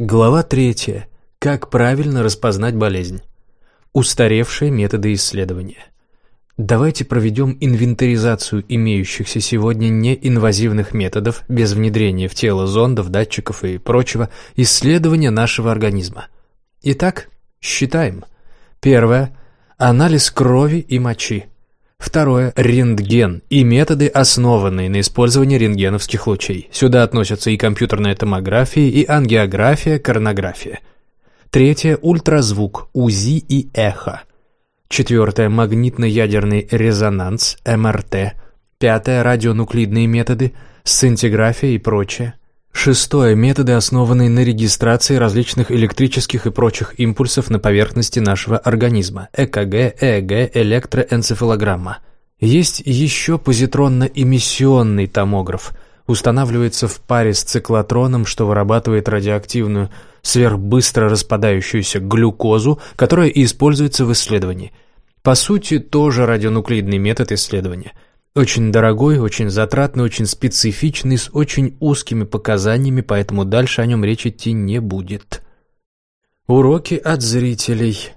Глава третья. Как правильно распознать болезнь. Устаревшие методы исследования. Давайте проведем инвентаризацию имеющихся сегодня неинвазивных методов без внедрения в тело зондов, датчиков и прочего исследования нашего организма. Итак, считаем. Первое. Анализ крови и мочи. Второе – рентген и методы, основанные на использовании рентгеновских лучей. Сюда относятся и компьютерная томография, и ангиография, коронография. Третье – ультразвук, УЗИ и эхо. Четвертое – магнитно-ядерный резонанс, МРТ. Пятое – радионуклидные методы, сцинтиграфия и прочее. Шестое – методы, основанные на регистрации различных электрических и прочих импульсов на поверхности нашего организма – ЭКГ, ЭЭГ, электроэнцефалограмма. Есть еще позитронно-эмиссионный томограф. Устанавливается в паре с циклотроном, что вырабатывает радиоактивную, сверхбыстро распадающуюся глюкозу, которая и используется в исследовании. По сути, тоже радионуклидный метод исследования – очень дорогой, очень затратный, очень специфичный, с очень узкими показаниями, поэтому дальше о нем речь идти не будет. Уроки от зрителей.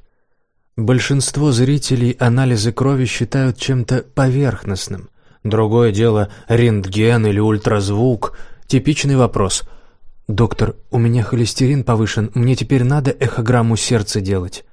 Большинство зрителей анализы крови считают чем-то поверхностным. Другое дело – рентген или ультразвук. Типичный вопрос. «Доктор, у меня холестерин повышен, мне теперь надо эхограмму сердца делать?»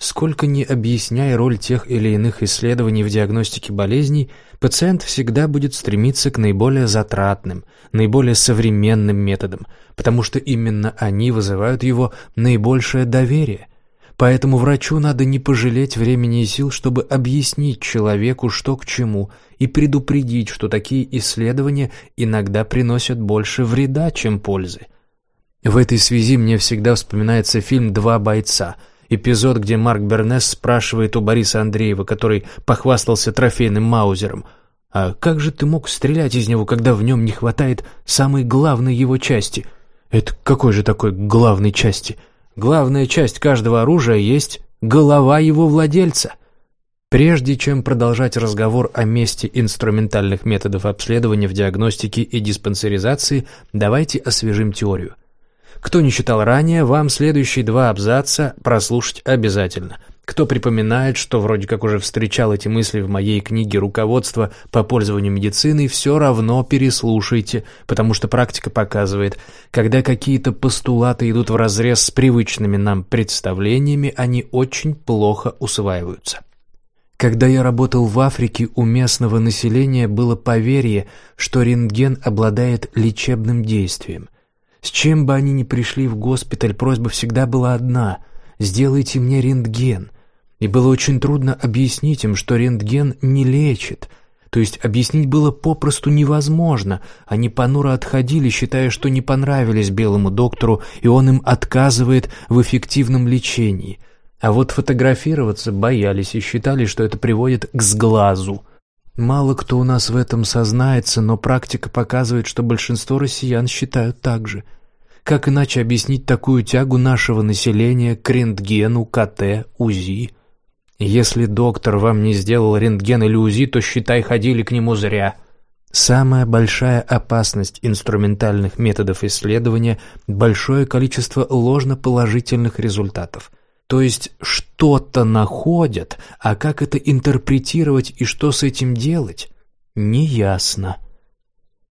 Сколько ни объясняя роль тех или иных исследований в диагностике болезней, пациент всегда будет стремиться к наиболее затратным, наиболее современным методам, потому что именно они вызывают его наибольшее доверие. Поэтому врачу надо не пожалеть времени и сил, чтобы объяснить человеку, что к чему, и предупредить, что такие исследования иногда приносят больше вреда, чем пользы. В этой связи мне всегда вспоминается фильм «Два бойца», Эпизод, где Марк Бернес спрашивает у Бориса Андреева, который похвастался трофейным маузером, «А как же ты мог стрелять из него, когда в нем не хватает самой главной его части?» «Это какой же такой главной части?» «Главная часть каждого оружия есть голова его владельца». Прежде чем продолжать разговор о месте инструментальных методов обследования в диагностике и диспансеризации, давайте освежим теорию. Кто не читал ранее, вам следующие два абзаца прослушать обязательно. Кто припоминает, что вроде как уже встречал эти мысли в моей книге «Руководство по пользованию медициной», все равно переслушайте, потому что практика показывает, когда какие-то постулаты идут вразрез с привычными нам представлениями, они очень плохо усваиваются. Когда я работал в Африке, у местного населения было поверье, что рентген обладает лечебным действием – с чем бы они ни пришли в госпиталь, просьба всегда была одна — «сделайте мне рентген». И было очень трудно объяснить им, что рентген не лечит. То есть объяснить было попросту невозможно. Они понуро отходили, считая, что не понравились белому доктору, и он им отказывает в эффективном лечении. А вот фотографироваться боялись и считали, что это приводит к сглазу. Мало кто у нас в этом сознается, но практика показывает, что большинство россиян считают так же. Как иначе объяснить такую тягу нашего населения к рентгену, КТ, УЗИ? Если доктор вам не сделал рентген или УЗИ, то, считай, ходили к нему зря. Самая большая опасность инструментальных методов исследования – большое количество ложноположительных результатов – то есть что-то находят, а как это интерпретировать и что с этим делать, неясно.